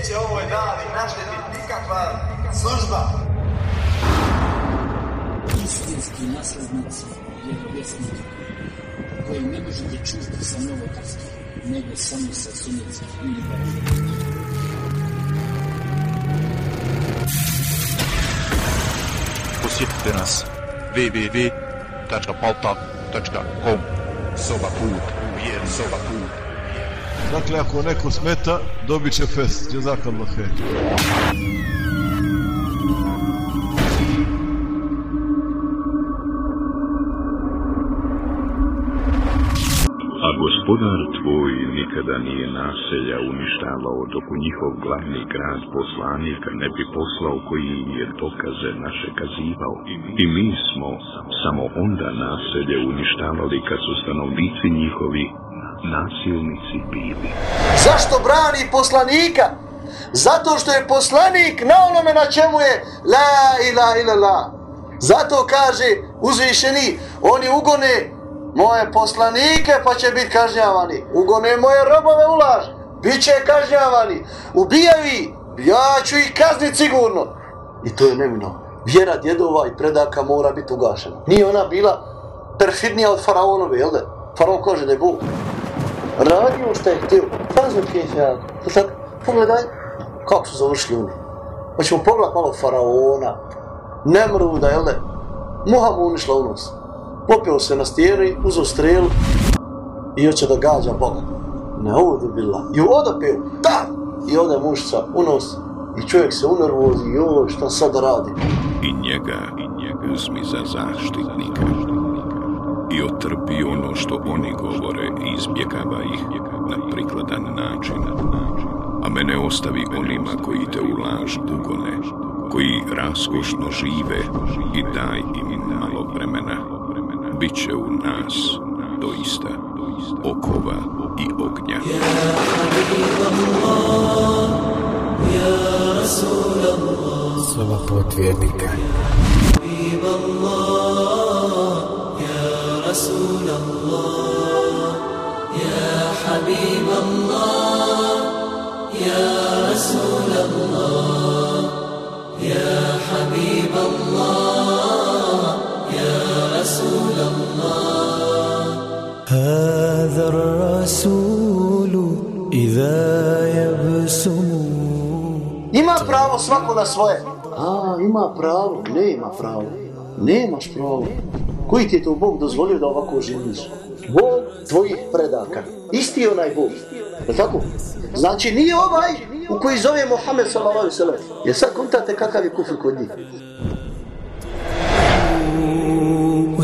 neće ovoj dali naštetiti nikakva služba. Istinski naslednici vjerovjesnika koje ne možete čuti sa novotarskih, nego samo sa sunetskih i liberalnih. Posjetite nas www.paltak.com Soba put, vjer soba put. Dakle, ako neko smeta, dobit će fest. Jazakallah hej. A gospodar tvoj nikada nije naselja uništavao dok u njihov glavni grad poslanika ne bi poslao koji im je dokaze naše kazivao. I mi smo samo onda naselje uništavali kad su stanovnici njihovi nasilnici bili. Zašto brani poslanika? Zato što je poslanik na onome na čemu je la ila ila la. Zato kaže uzvišeni, oni ugone moje poslanike pa će biti kažnjavani. Ugone moje robove u laž, bit će kažnjavani. Ubijaju ih, ja ću ih kazniti sigurno. I to je nemino. Vjera djedova i predaka mora biti ugašena. Nije ona bila perfidnija od faraonove, jel da? Faraon kaže da je Bog. Radio što je htio. Fazno I e sad, pogledaj kako su završili oni. Hoćemo pogledat malo faraona. Nemruda, jel da? Muha mu unišla u nos popio se na stijeri, uzao strelu i hoće da gađa Boga. Ne ovdje bila. I odapio, da! I ode mušca u nos i čovjek se unervozi, joj, šta sad radi? I njega, i njega uzmi za zaštitnika. I otrpi ono što oni govore i izbjegava ih na prikladan način. A mene ostavi onima koji te u laž ugone, koji raskošno žive i daj im malo vremena Biće u nas doista okova i ognja. Slova potvjernika. حبيب الله يا رسول الله يا حبيب الله يا رسول الله هذا الرسول إذا يبسم Ima pravo svako na svoje. A, ima pravo. Ne ima pravo. Nemaš pravo. Koji ti je to Bog dozvolio da ovako živiš? Bog tvojih predaka. Isti je onaj Bog. Je tako? Znači nije ovaj u koji zove Mohamed sallallahu alaihi sallam. Jer sad kontate kakav je kufr kod njih.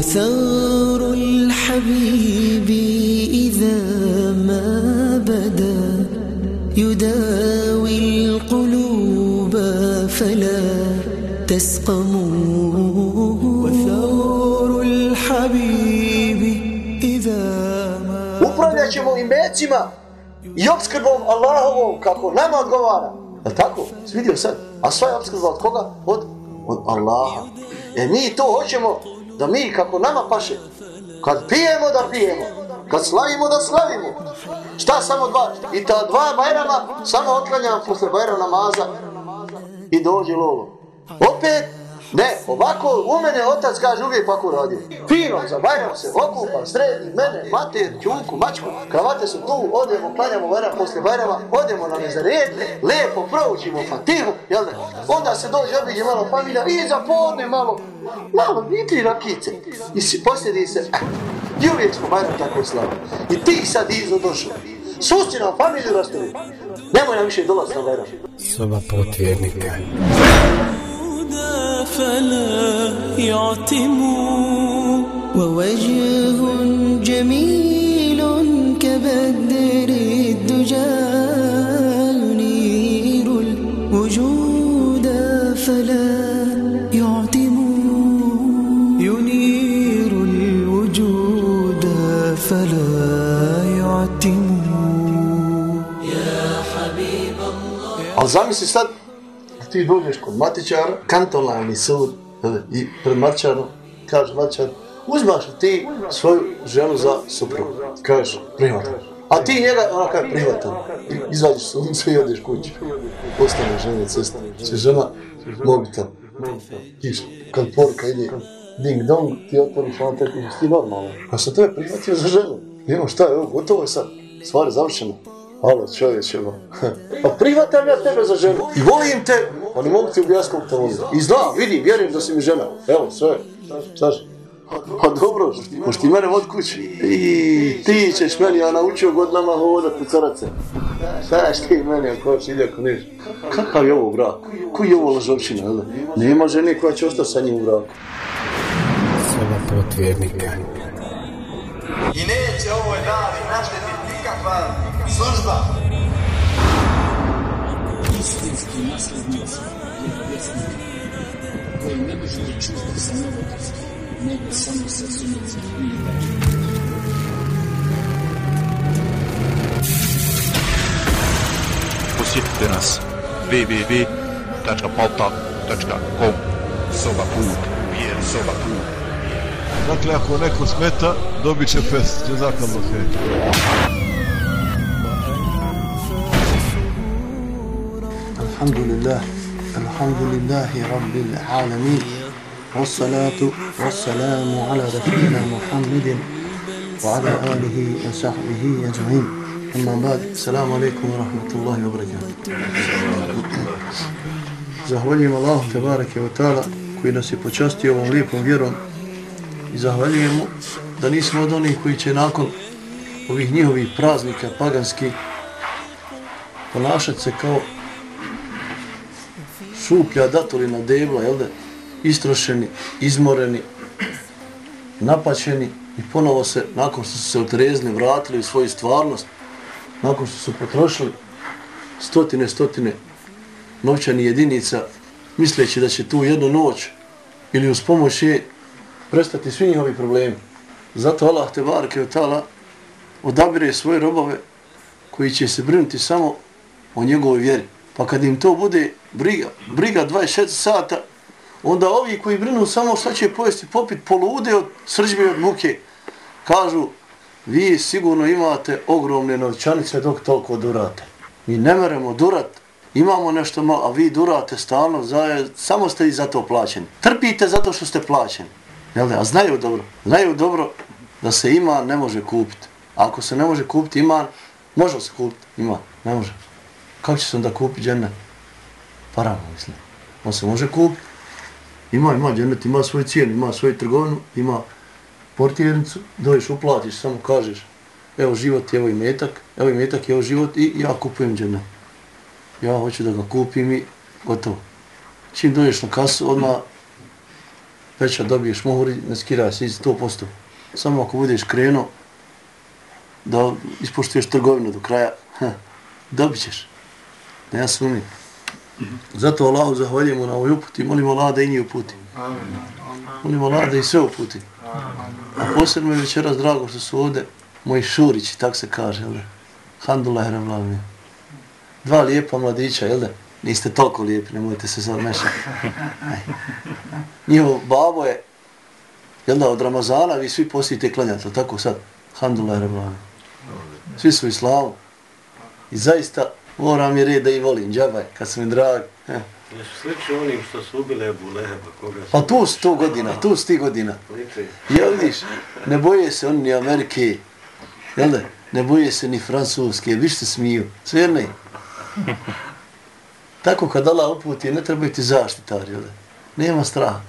وثار الحبيب إذا ما بدا يداوي القلوب فلا تسقموا ما ćemo imecima i obskrbom Allahovom kako nama odgovara. Je tako? Vidio sad. A sva je obskrba od koga? Od, od Allaha. E mi to hoćemo da mi kako nama paše. Kad pijemo da pijemo. Kad slavimo da slavimo. Šta samo dva? I ta dva bajrama samo otklanjam posle bajra namaza i dođe lolo. Opet Ne, ovako u mene otac kaže uvijek ovako radio. Fino, zabajram se, okupa, sredi, mene, mater, čunku, mačku, kravate su tu, odemo, klanjamo vajram posle vajrama, odemo na nezared, lijepo proučimo fatihu, jel ne? Onda se dođe, obiđe malo familija i za podne malo, malo, i tri rakice. I si, posljedi se, eh, i uvijek smo vajram tako slavi. I ti sad izo došao. Susti nam familiju rastavi. Nemoj nam više dolaz na vajram. Soba potvjernika. الهدى فلا يعتم ووجه جميل كبدر الدجى ينير الوجود فلا يعتم ينير الوجود فلا يعتم Ali zamisli sad, ti dođeš kod matičara, kantonalni sud, i pred matičarom, kaže matičar, uzmaš li ti svoju ženu za suprugu? Kaže, prihvatam. A ti njega, ona kaže, prihvatam. Izvadiš sunce i odeš kući. Ostane žena cesta. Če žena mobitel. Kiš, kad poruka ide, ding dong, ti otvoriš, ona te ti normalno. A sam tebe prihvatio za ženu. Nemo šta je, evo, gotovo je sad. Stvar je završena. Alo, čovječe, ba. Pa prihvatam ja tebe za ženu. I volim te. Pa ne mogu ti objasniti kako te volim. I znam, vidi, vjerujem da si mi žena. Evo, sve. Slaži. Pa dobro, možeš ti mene od kuće. I ti ćeš meni, ja naučio godinama hodat u carace. Znaš ti meni, ako si ide ako niš. Kakav je ovo brak? Koji je ovo lažovčina, jel? Nema žene koja će ostati sa njim u braku. Soba potvjernika. I neće ovoj dali naštetiti nikakva обсъжда. Истински наследници и вестник. Кой не може да чужди за новото, него само съсуници и държи. Посетите нас www.paltalk.com soba.pl Dakle, ako neko smeta, dobit će fest. Jezakam za الحمد لله الحمد لله رب العالمين والصلاة والسلام على رسولنا محمد وعلى آله وصحبه أجمعين أما بعد السلام عليكم ورحمة الله وبركاته Zahvaljujem Allahu Tebareke wa ta'ala koji nas je počastio ovom lijepom vjerom i zahvaljujemo da nismo od onih koji će nakon ovih njihovih praznika paganskih ponašati se kao šuplja datolina debla, jel da, istrošeni, izmoreni, napaćeni i ponovo se, nakon što su se otrezni, vratili u svoju stvarnost, nakon što su potrošili stotine, stotine novčani jedinica, misleći da će tu jednu noć ili uz pomoć je prestati svi njihovi problemi. Zato Allah te barke od tala odabire svoje robove koji će se brinuti samo o njegovoj vjeri. Pa kad im to bude briga, briga 24 sata, onda ovi koji brinu samo šta će pojesti popit polude od srđbe od muke, kažu vi sigurno imate ogromne novčanice dok toliko durate. Mi ne meremo durat, imamo nešto malo, a vi durate stalno, za, samo ste i za to plaćeni. Trpite zato što ste plaćeni. Jel da? A znaju dobro, znaju dobro da se ima ne može kupiti. A ako se ne može kupiti iman, može se kupiti, ima, ne može. Kako će se onda kupiti džennet? Parama, mislim. On se može kupiti. Ima, ima džennet, ima svoj cijenu, ima svoju trgovinu, ima portirnicu, doješ, uplatiš, samo kažeš, evo život, evo ovaj i metak, evo i metak, evo ovaj život i ja kupujem džennet. Ja hoću da ga kupim i gotovo. Čim doješ na kasu, odmah veća dobiješ mohur i ne skiraj se iz 100%. Samo ako budeš krenuo da ispoštuješ trgovinu do kraja, ha, dobit ćeš. Ne ja sumim. Zato Allahu zahvaljujemo na ovoj uputi, molimo Allah da i njih uputi. Molimo Allah da i sve uputi. A posebno je večeras drago što su ovde moji šurići, tak se kaže, jel da? Handullah Ravlavni. Dva lijepa mladića, jel da? Niste toliko lijepi, nemojte se sad mešati. Njihov babo je, jel da, od Ramazana vi svi poslijete klanjati, tako sad? Handullah Ravlavni. Svi su islamu. I zaista moram je red da i volim, džabaj, kad su mi drag. Eh. Jesu slični onim što su ubile Ebu Leheba, koga su... Pa tu su to godina, tu su ti godina. Liči. Jel vidiš, ne boje se oni ni Amerike, jel da? Ne boje se ni Francuske, viš se smiju, sve ne. Tako kad Allah uputi, ne trebaju ti zaštitari, jel da? Nema straha.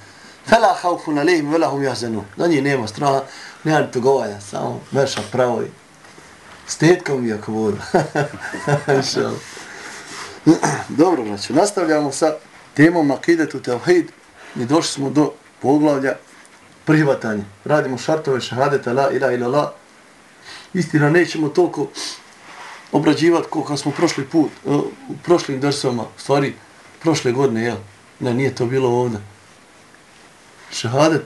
Fela haufun alejim, vela hum jahzanu. Na njih nema straha, nema ni togovanja, samo meša pravo i stetkom mi ako voda. Dobro, znači, nastavljamo sa temom Akidetu Tevhid i došli smo do poglavlja prihvatanje. Radimo šartove šahadeta la ila ila la. Istina, nećemo toliko obrađivati koliko smo prošli put, uh, u prošlim drsama, stvari, prošle godine, jel? Ne, nije to bilo ovdje. Šahadet,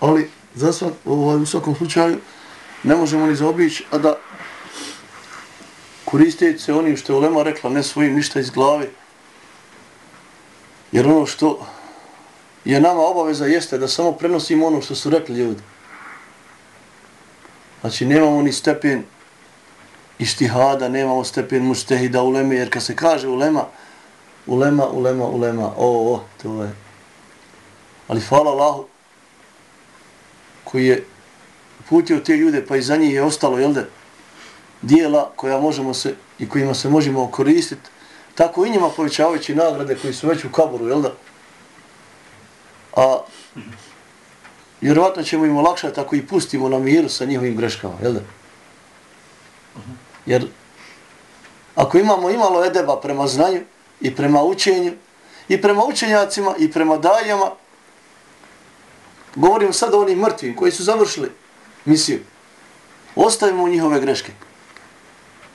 ali za svak, ovaj, u svakom slučaju ne možemo ni zaobići, a da koristeći se onim što je Ulema rekla, ne svojim ništa iz glave. Jer ono što je nama obaveza jeste da samo prenosimo ono što su rekli ljudi. Znači nemamo ni stepen ištihada, nemamo stepen muštehida uleme, jer kad se kaže ulema, ulema, ulema, ulema, o, o, to je. Ali hvala Allahu, koji je putio te ljude, pa i za njih je ostalo, jel da, dijela koja možemo se, i kojima se možemo koristiti, tako i njima povećavajući nagrade koji su već u kaboru, jel da? A vjerovatno ćemo im olakšati ako i pustimo na miru sa njihovim greškama, jel da? Jer ako imamo imalo edeba prema znanju i prema učenju i prema učenjacima i prema dajama, govorim sad o onim mrtvim koji su završili misiju, ostavimo njihove greške.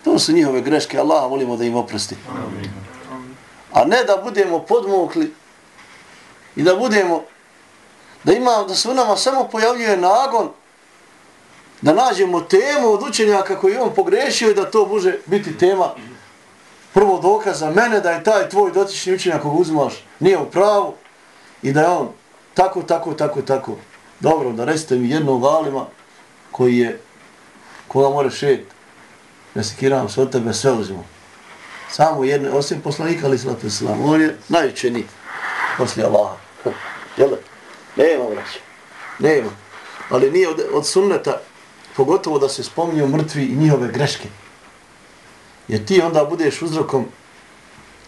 To su njihove greške, Allah volimo da im oprosti. A ne da budemo podmukli i da budemo, da ima, da se u nama samo pojavljuje nagon da nađemo temu od učenjaka koji on pogrešio i da to može biti tema prvo dokaza mene da je taj tvoj dotični učenjak koga uzmaš nije u pravu i da je on tako, tako, tako, tako. Dobro, da recite mi jednog alima koji je, koga more šet, ne se kiram se od tebe, sve uzimo. Samo jedne, osim poslanika, ali slatu islam, on je najučeniji poslije Allaha. Jel? Nema, vraća. Nema. Ali nije od, od sunneta pogotovo da se spominju mrtvi i njihove greške. Jer ti onda budeš uzrokom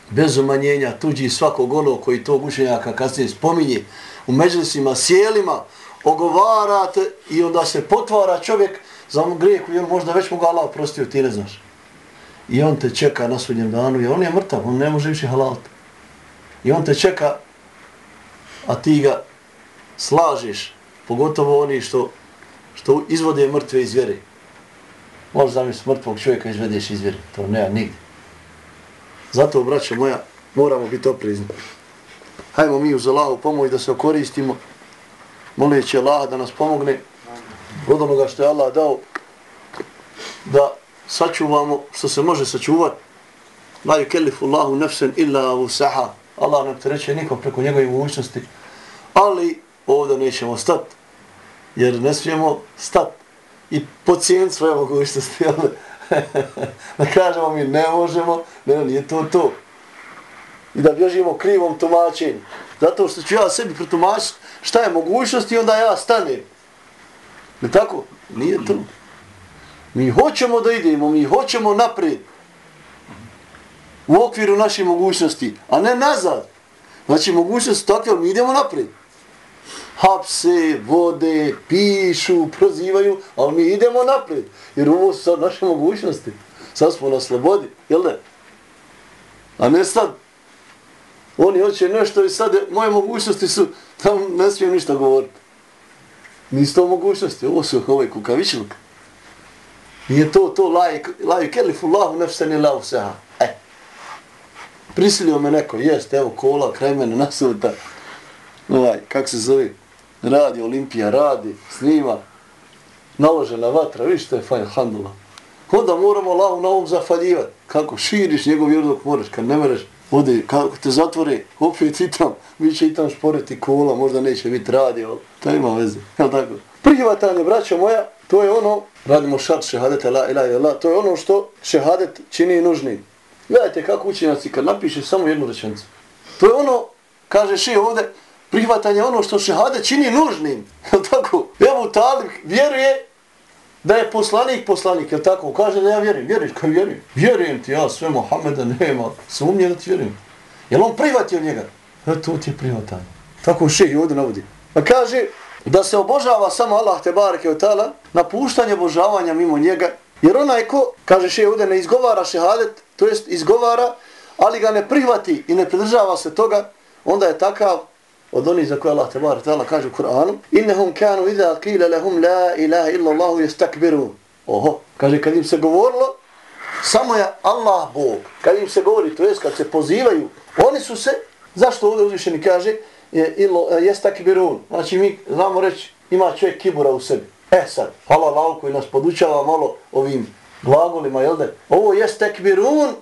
bez umanjenja tuđi svakog onog koji tog učenjaka kasnije spominje u međlisima, sjelima, ogovarate i onda se potvara čovjek za on grijeh koji on možda već mogu Allah oprostio, ti ne znaš. I on te čeka na sudnjem danu i on je mrtav, on ne može više halaliti. I on te čeka, a ti ga slažeš, pogotovo oni što što izvode mrtve iz vjere. Možeš zamisliti mrtvog čovjeka izvedeš iz vjere. To nema nigdje. Zato, braćo moja, moramo biti oprezni. Hajmo mi uz Allahu pomoć da se okoristimo. Moleći Allah da nas pomogne od onoga što je Allah dao da sačuvamo što se može sačuvati. La yukellifu Allahu nefsen illa u. Allah nam te reće nikom preko njegove mogućnosti. Ali ovdje nećemo stati jer ne smijemo stat i pocijeniti svoje mogućnosti, jel? da kažemo mi ne možemo, ne, nije to to. I da bježimo krivom tumačenju. Zato što ću ja sebi pretumačiti šta je mogućnost i onda ja stanem. Ne tako? Nije to. Mi hoćemo da idemo, mi hoćemo naprijed. U okviru naših mogućnosti, a ne nazad. Znači, mogućnost takve, mi idemo naprijed hapse, vode, pišu, prozivaju, ali mi idemo naprijed. Jer ovo su sad naše mogućnosti. Sad smo na slobodi, jel da? A ne sad. Oni hoće nešto i sad moje mogućnosti su, tamo ne smijem ništa govoriti. Niste u mogućnosti, ovo su ovaj kukavičluk. Nije to, to lajk, laju kelifu lahu nefseni lahu seha. E. Prisilio me neko, jest, evo kola, kraj mene nasuta. Ovaj, kak se zove? radi, Olimpija radi, snima, naložena vatra, vidiš što je fajn, handula. Onda moramo lahu na ovom zafaljivati. Kako širiš njegov vjeru dok moraš, kad ne mereš, ode, kako te zatvore, opet i tam, mi će i tam šporeti kola, možda neće biti radio, to ima veze, jel tako? Prihvatanje, braćo moja, to je ono, radimo šart šehadete, la ilaha ila, to je ono što šehadet čini nužni. Gledajte kako učenjaci kad napiše samo jednu rečenicu. To je ono, kaže še ovde, prihvatanje ono što šehadet čini nužnim. jel tako? Evo Talib vjeruje da je poslanik poslanik. jel tako? Kaže da ja vjerujem. Vjeruješ kao vjerujem. Vjerujem ti ja sve Mohameda nema. Sumnje da ti vjerujem. Jel on prihvatio njega? E to ti je prihvatanje. Tako šeh i ovdje navodi. Pa kaže da se obožava samo Allah te bareke od tala, napuštanje obožavanja mimo njega, jer onaj ko, kaže še ovdje, ne izgovara šehadet, to jest izgovara, ali ga ne prihvati i ne pridržava se toga, onda je takav od onih za koje Allah tebara tala kaže u Kur'anu innahum kanu idha qila lahum la ilaha illa Allah yastakbiru oho kaže kad im se govorilo samo je Allah Bog. Kad im se govori to jest kad se pozivaju oni su se zašto ovdje uzvišeni kaže je ilo e, yastakbirun. Znači mi znamo reći ima čovjek kibura u sebi. E sad hvala Allah koji nas podučava malo ovim glagolima jel da? Ovo yastakbirun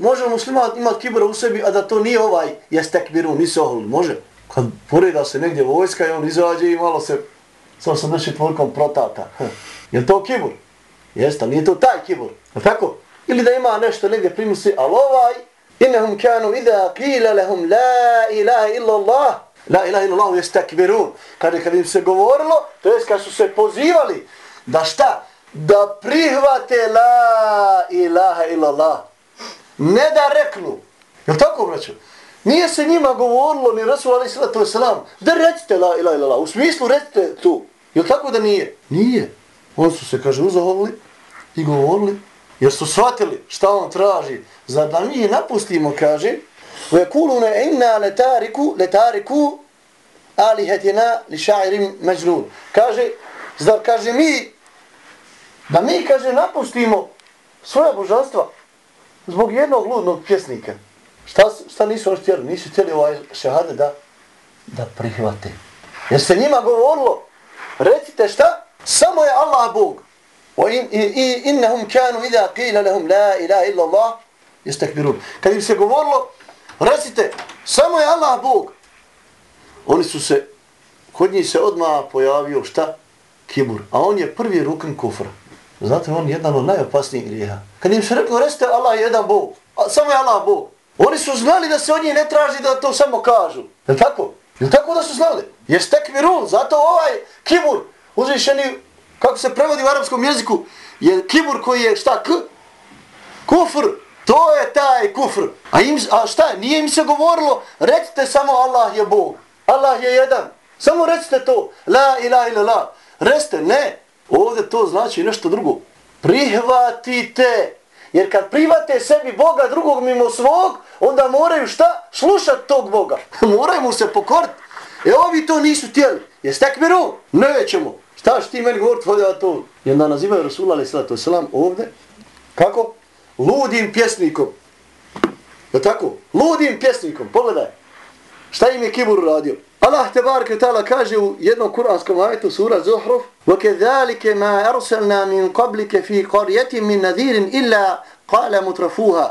Može musliman imati kibura u sebi, a da to nije ovaj jestekbirun, nisi ohol, može kad poreda se negdje vojska i on izađe i malo se sa sa našim tvorkom protata. Je to kibur? Jeste, ali nije to taj kibur. Je tako? Ili da ima nešto negdje primisli, ali ovaj, innahum kanu idha qila lahum la ilaha illa Allah, la ilaha illa Allah yastakbirun. Kad kad im se govorilo, to jest kad su se pozivali da šta? Da prihvate la ilaha illa Allah. Ne da reknu. Je tako, braćo? Nije se njima govorilo ni Rasul alaih sallatu wasalam, da recite la ilaha illa Allah. U smislu recite tu. Je tako da nije? Nije. Oni su se, kaže, uzahovili i govorili, jer su shvatili šta on traži. Za da mi napustimo, kaže, وَيَكُولُونَ إِنَّا لَتَارِكُ لَتَارِكُ alihetina li šairim međnun. Kaže, zar kaže mi, da mi, kaže, napustimo svoja božanstva zbog jednog ludnog pjesnika. Šta, šta nisu oni htjeli? Nisu htjeli ovaj šehade da, da prihvate. Jer se njima govorilo, recite šta? Samo je Allah Bog. I innahum kanu idha qila lahum la ilaha illa Allah yastakbirun. Kad im se govorilo, recite, samo je Allah Bog oni su se, kod njih se odmah pojavio šta? Kibur. A on je prvi rukn kufra. Znate, on je jedan od najopasnijih grijeha. Kad im se reklo, recite Allah je jedan Bog. A, samo je Allah Bog. Oni su znali da se od njih ne traži da to samo kažu. Je tako? Je tako da su znali? Je stekvirun. Zato ovaj kibur, uzvišeni, kako se prevodi u arapskom jeziku, je kibur koji je šta? K? Kufr. To je taj kufr. A, im, a šta? Nije im se govorilo, recite samo Allah je Bog. Allah je jedan. Samo recite to. La ilaha ila la. Recite, ne. Ovdje to znači nešto drugo. Prihvatite. Jer kad private sebi Boga drugog mimo svog, onda moraju šta? Slušat tog Boga. moraju mu se pokoriti. E ovi to nisu tijeli. Jes tek miru? Nećemo. Šta što ti meni govorit hodeva to? I onda nazivaju Rasul alaih sallatu wasalam ovdje. Kako? Ludim pjesnikom. Je tako? Ludim pjesnikom. Pogledaj. Šta im je kibur radio? Allah te barke ta'ala kaže u jednom kuranskom ajetu sura Zuhruf وَكَذَلِكَ مَا أَرْسَلْنَا مِنْ قَبْلِكَ فِي قَرْيَةٍ مِنْ نَذِيرٍ إِلَّا قَالَ مُتْرَفُوهَا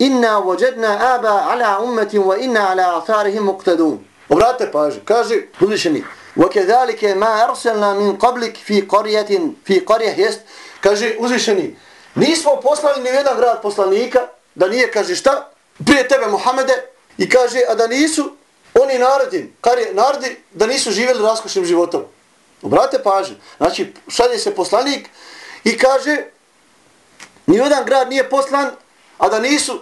إِنَّا وَجَدْنَا آبَا عَلَى أُمَّةٍ وَإِنَّا عَلَى أَثَارِهِمْ مُقْتَدُونَ Obrate paže, kaže uzvišeni وَكَذَلِكَ مَا أَرْسَلْنَا مِنْ قَبْلِكَ فِي قَرْيَةٍ فِي قَرْيَةٍ jest kaže uzvišeni nismo poslali ni jedan grad poslanika da nije kaže šta prije tebe Muhammede i kaže a da nisu oni narodi, kar je narodi da nisu živjeli raskošnim životom. Obrate pažnju. Znači, šalje se poslanik i kaže ni jedan grad nije poslan, a da nisu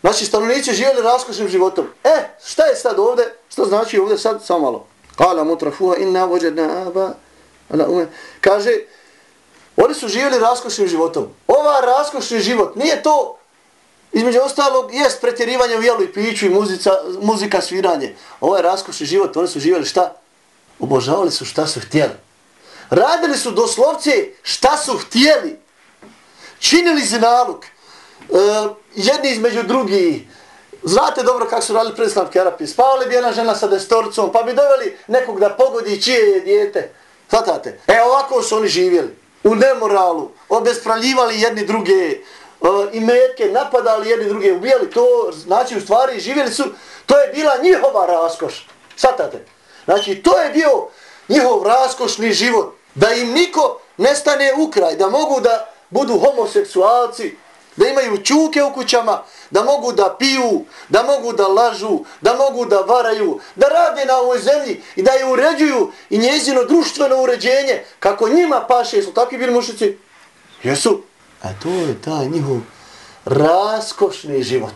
znači stanovnici živjeli raskošnim životom. E, šta je sad ovdje? Što znači ovdje sad? Samo malo. Kala mutrafuha inna vođedna aba. Kaže, oni su živjeli raskošnim životom. Ova raskošni život nije to Između ostalog, jest pretjerivanje u jelu i piću i muzica, muzika, sviranje. Ovo je raskošni život, oni su živjeli šta? Obožavali su šta su htjeli. Radili su doslovce šta su htjeli. Činili se nalog. E, jedni između drugi. Znate dobro kako su radili predstavke Arapi. Spavali bi jedna žena sa destorcom, pa bi doveli nekog da pogodi čije je dijete. Svatate? E ovako su oni živjeli. U nemoralu. Obespravljivali jedni druge E, i metke napadali jedni druge, ubijali to, znači u stvari živjeli su, to je bila njihova raskoš. Svatate? Znači to je bio njihov raskošni život. Da im niko nestane u kraj, da mogu da budu homoseksualci, da imaju čuke u kućama, da mogu da piju, da mogu da lažu, da mogu da varaju, da rade na ovoj zemlji i da je uređuju i njezino društveno uređenje, kako njima paše, su takvi bili mušici? Jesu. A to je taj njihov raskošni život.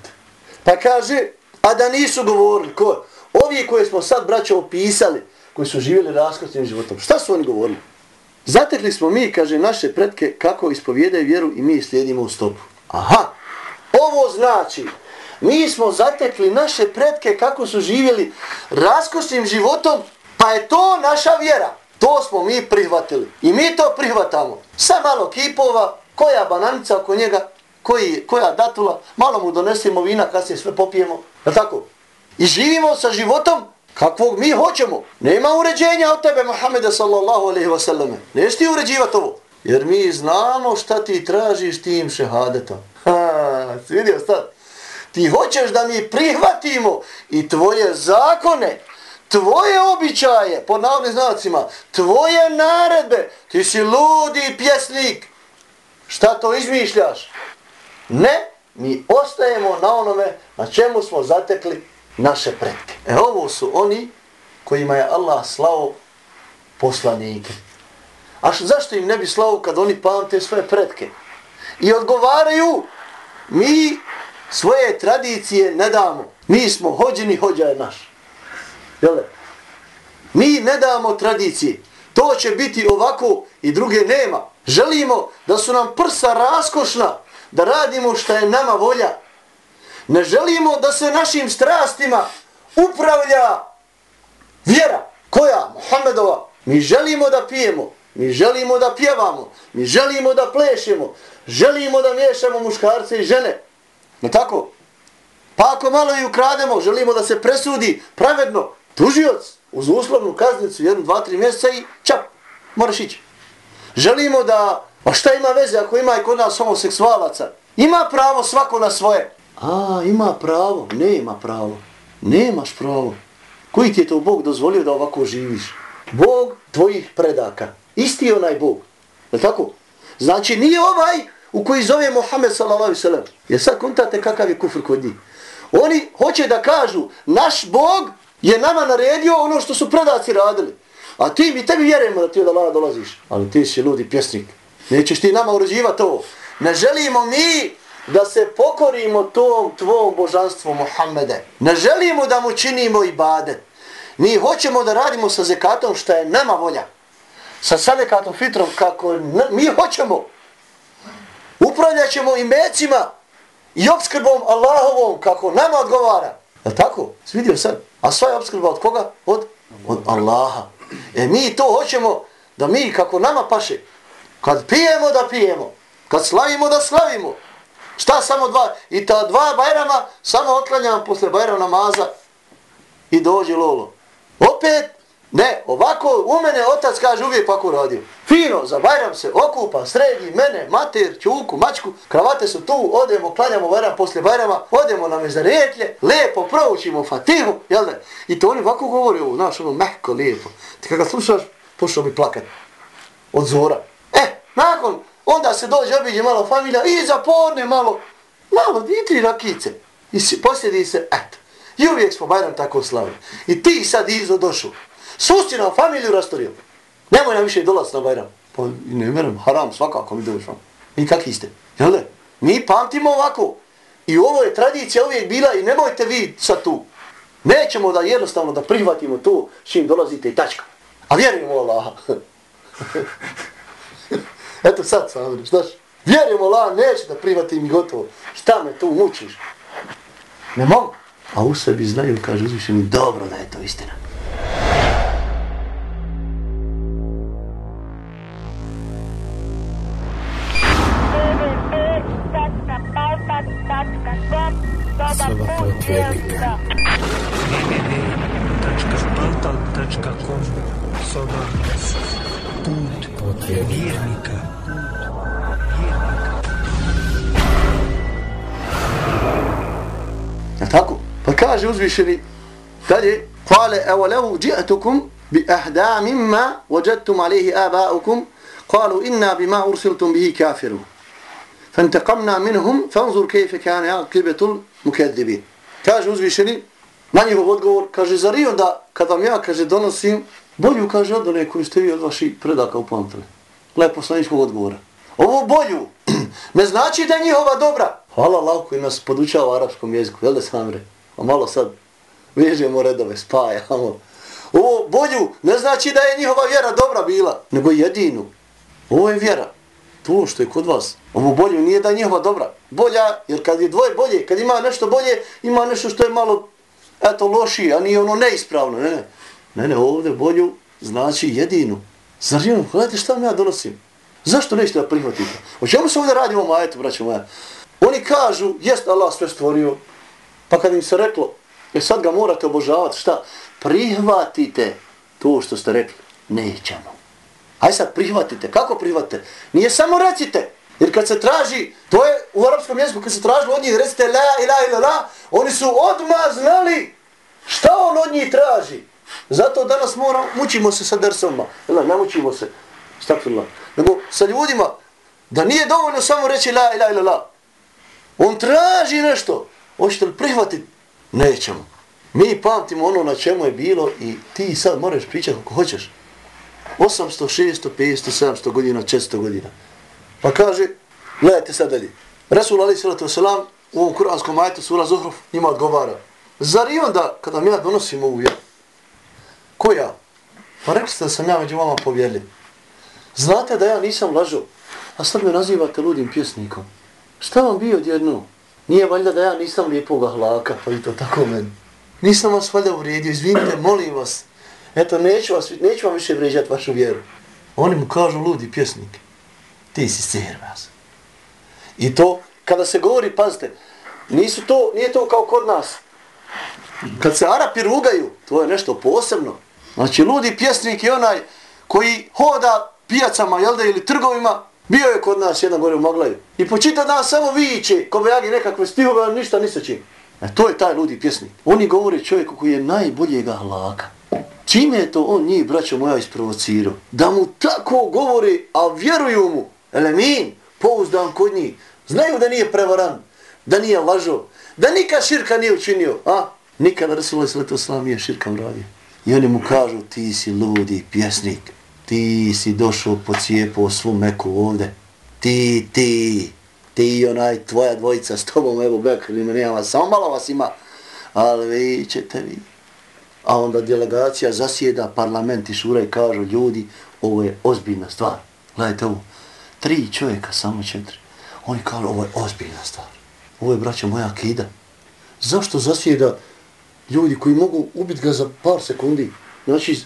Pa kaže, a da nisu govorili, ko? Ovi koji smo sad, braća, opisali, koji su živjeli raskošnim životom, šta su oni govorili? Zatekli smo mi, kaže, naše pretke kako ispovijedaju vjeru i mi slijedimo u stopu. Aha, ovo znači, mi smo zatekli naše pretke kako su živjeli raskošnim životom, pa je to naša vjera. To smo mi prihvatili. I mi to prihvatamo. Sa malo kipova, koja bananica oko njega, koji, koja datula, malo mu donesemo vina, kasnije sve popijemo, je tako? I živimo sa životom kakvog mi hoćemo. Nema uređenja od tebe, Muhammede sallallahu alaihi wa sallam. Neš ti uređivati ovo? Jer mi znamo šta ti tražiš tim šehadetom. Ha, si vidio sad? Ti hoćeš da mi prihvatimo i tvoje zakone, tvoje običaje, po navodnim znacima, tvoje naredbe, ti si ludi pjesnik, Šta to izmišljaš? Ne, mi ostajemo na onome na čemu smo zatekli naše pretke. E ovo su oni kojima je Allah slao poslanike. A š, zašto im ne bi slao kad oni pamte svoje pretke? I odgovaraju, mi svoje tradicije ne damo. Mi smo hođeni, hođa je naš. Jele? Mi ne damo tradicije. To će biti ovako i druge nema. Želimo da su nam prsa raskošna, da radimo što je nama volja. Ne želimo da se našim strastima upravlja vjera. Koja? Muhammedova. Mi želimo da pijemo, mi želimo da pjevamo, mi želimo da plešemo, želimo da miješamo muškarce i žene. No tako? Pa ako malo i ukrademo, želimo da se presudi pravedno, tužioc, uz uslovnu kaznicu, jednu, dva, tri mjeseca i čap, moraš ići. Želimo da, a šta ima veze ako ima i kod nas homoseksualaca? Ima pravo svako na svoje. A, ima pravo. Ne ima pravo. Nemaš pravo. Koji ti je to Bog dozvolio da ovako živiš? Bog tvojih predaka. Isti je onaj Bog. Je tako? Znači nije ovaj u koji zove Mohamed sallallahu sallam. Jer sad kontate kakav je kufr kod njih. Oni hoće da kažu naš Bog je nama naredio ono što su predaci radili. A ti mi tebi vjerujemo da ti od Allaha dolaziš. Ali ti si ludi pjesnik. Nećeš ti nama uređivati to. Ne želimo mi da se pokorimo tom tvom božanstvu Muhammede. Ne želimo da mu činimo ibadet. Mi hoćemo da radimo sa zekatom što je nama volja. Sa sadekatom fitrom kako mi hoćemo. Upravljat ćemo i mecima i obskrbom Allahovom kako nama odgovara. Je tako? Svidio sad. A sva je obskrba od koga? Od, od Allaha. E mi to hoćemo da mi kako nama paše. Kad pijemo da pijemo. Kad slavimo da slavimo. Šta samo dva? I ta dva bajrama samo otklanjam posle bajrama namaza i dođe Lolo. Opet, ne, ovako u mene otac kaže uvijek kako radio. Fino, za bajram se okupa, sredi mene, mater, ćuku, mačku, kravate su tu, odemo, klanjamo bajram posle bajrama, odemo na mezaretlje, lepo proučimo fatihu, jel ne? I to oni ovako govori ovo, znaš, ono, mehko, lijepo. Ti kada slušaš, pošao bi plakat. Od zora. E, nakon Onda se dođe, obiđe malo familija i za porne malo, malo, i tri rakice. I posljedi se, eto. I uvijek smo Bajram tako slavili. I ti sad izo došao. Susi nam familiju rastorio. Nemoj nam više dolaz na Bajram. Pa ne vjerujem, haram svakako mi dođeš vam. Mi kakvi ste? Jel da? Mi pamtimo ovako. I ovo je tradicija uvijek bila i nemojte vi sad tu. Nećemo da jednostavno da prihvatimo to s čim dolazite i tačka. A vjerujemo Allaha. Eto sad sam, znaš, Vjerujemo Allaha, neće da prihvatim mi gotovo. Šta me tu mučiš? Ne mogu. A u sebi znaju, kaže uzvišeni, dobro da je to istina. Soba potvjernika. www.portal.com Soba Put Potvjernika. Je tako? Pa kaže uzvišeni dalje, kale evo lehu dži'atukum bi ahda mimma wajadtum alihi abaukum kalu inna bima ursiltum bihi kafiru. Fanteqamna minhum fanzur kejfe kane aqibetul mukedibin. Kaže uzvišeni, na njihov odgovor, kaže, zar i onda, kad vam ja, kaže, donosim, bolju, kaže, od one koju ste vi od vaših predaka upamtili. Lepo slaničkog odgovora. Ovo bolju ne znači da je njihova dobra. Hvala Allah koji nas podučava arapskom jeziku, jel da sam re? A malo sad vežemo redove, spajamo. Ovo bolju ne znači da je njihova vjera dobra bila, nego jedinu. Ovo je vjera. To što je kod vas. Ovo bolje nije da je njihova dobra. Bolja, jer kad je dvoje bolje, kad ima nešto bolje, ima nešto što je malo, eto, lošije, a nije ono neispravno. Ne, ne, ne, ne ovdje bolju znači jedinu. Zar imam, ono, gledajte šta vam ja donosim. Zašto nećete da prihvatite? O čemu se ovdje radi ovom ajetu, braćo moja? Oni kažu, jest Allah sve stvorio, pa kad im se reklo, e sad ga morate obožavati, šta? Prihvatite to što ste rekli. Nećemo. Aj sad prihvatite. Kako prihvatite? Nije samo recite. Jer kad se traži, to je u arapskom jeziku, kad se tražilo od njih, recite la ila ila la, oni su odmah znali šta on od njih traži. Zato danas moramo, mučimo se sa drsovima. Ne mučimo se. Stakfirullah nego sa ljudima Da nije dovoljno samo reći la ila ila la. On traži nešto. Hoćete li prihvatiti? Nećemo. Mi pamtimo ono na čemu je bilo i ti sad moraš pričati kako hoćeš. 800, 600, 500, 700 godina, 400 godina. Pa kaže, gledajte sad dalje. Resul Ali Salatu Veselam u ovom kuranskom majtu sura Zuhruf njima odgovara. Zar i onda kada mi ja donosim ovu vjeru? Ko ja? Pa rekli ste da sam ja među vama povjerljiv. Znate da ja nisam lažo, a sad me nazivate ludim pjesnikom. Šta vam bio odjedno? Nije valjda da ja nisam lijepog ahlaka, pa i to tako meni. Nisam vas valjda uvrijedio, izvinite, molim vas. Eto, neću, vas, neću vam više vređati vašu vjeru. Oni mu kažu ludi pjesnik. Ti si sihirbaz. I to, kada se govori, pazite, nisu to, nije to kao kod nas. Kad se Arapi rugaju, to je nešto posebno. Znači, ludi pjesnik je onaj koji hoda pijacama, jel da, ili trgovima, bio je kod nas jedan gore u Maglaju. I počita nas samo viće, ko jagi nekakve stihove, ali ništa ni se čim. E to je taj ludi pjesnik. Oni govore čovjeku koji je najboljega hlaka. Čime je to on njih, braćo moja, isprovocirao? Da mu tako govori, a vjeruju mu, elemin, pouzdan kod njih, znaju da nije prevaran, da nije lažo, da nikad širka nije učinio, a? Nikad Rasulullah sallallahu alejhi nije širka uradio. I oni mu kažu ti si ludi pjesnik. Ti si došao pocijepao svu meku ovde. Ti, ti, ti onaj tvoja dvojica s tobom, evo Bekr nema, samo malo vas ima. Ali vi ćete vi. A onda delegacija zasjeda parlament i šura i kažu ljudi, ovo je ozbiljna stvar. Gledajte ovo, tri čovjeka, samo četiri. Oni kažu, ovo je ozbiljna stvar. Ovo je, braća, moja akida. Zašto zasjeda ljudi koji mogu ubiti ga za par sekundi. Znači,